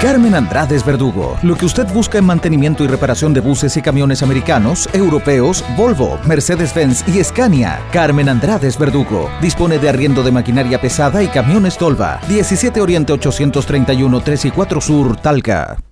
Carmen Andrades Verdugo. Lo que usted busca en mantenimiento y reparación de buses y camiones americanos, europeos, Volvo, Mercedes-Benz y Scania. Carmen Andrades Verdugo. Dispone de arriendo de maquinaria pesada y camiones Tolva. 17 Oriente 831 3 y 4 Sur, Talca.